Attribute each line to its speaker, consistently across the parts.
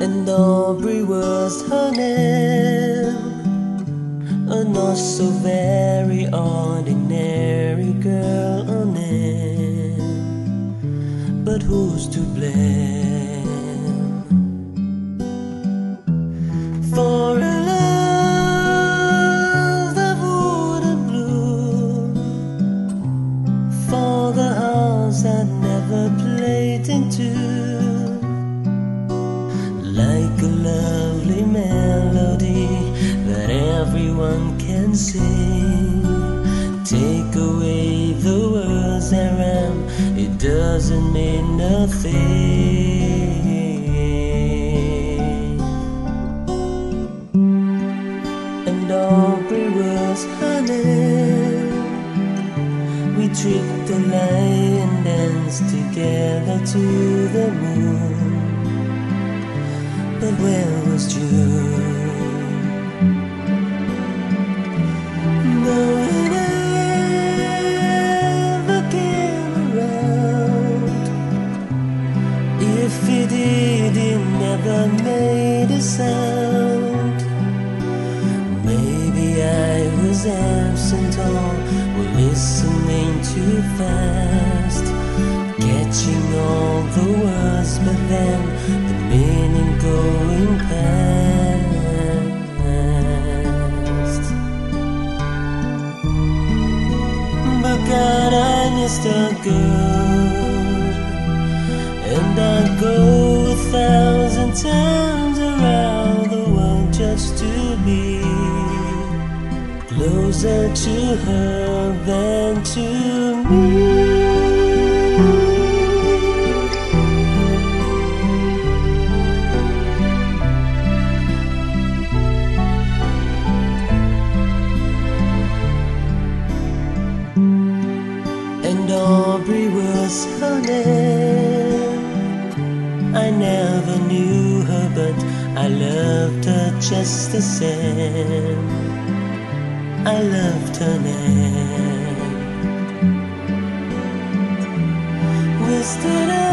Speaker 1: and Aubrey was her name. A not so very ordinary girl, a name. But who's to blame for a love that wouldn't bloom? For the hearts that never played into sing. Take away the words that rhyme, it doesn't mean nothing. And Aubrey was her name. We tricked the light and together to the moon. But where was June? If he did, he never made a sound. Maybe I was absent or were listening too fast, catching all the words, but then the meaning going past. But God, I missed a girl, just to be closer to her than to me. And Aubrey was her name. I never knew her, but I loved her just the same. I loved her name. Wasted I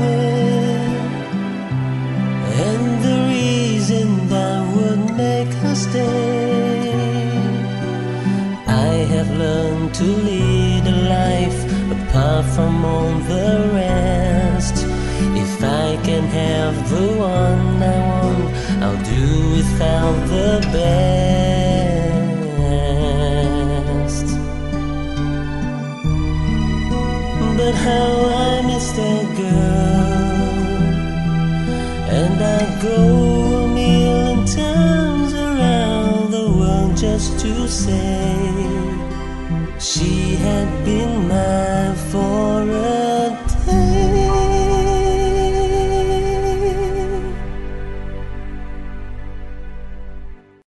Speaker 1: way, and the reason that would make her stay. I have learned to lead a life apart from all the rest. If I can have the one I want, I'll do without the best. But how I miss that girl, and I go a million times around the world just to say she had been mine for a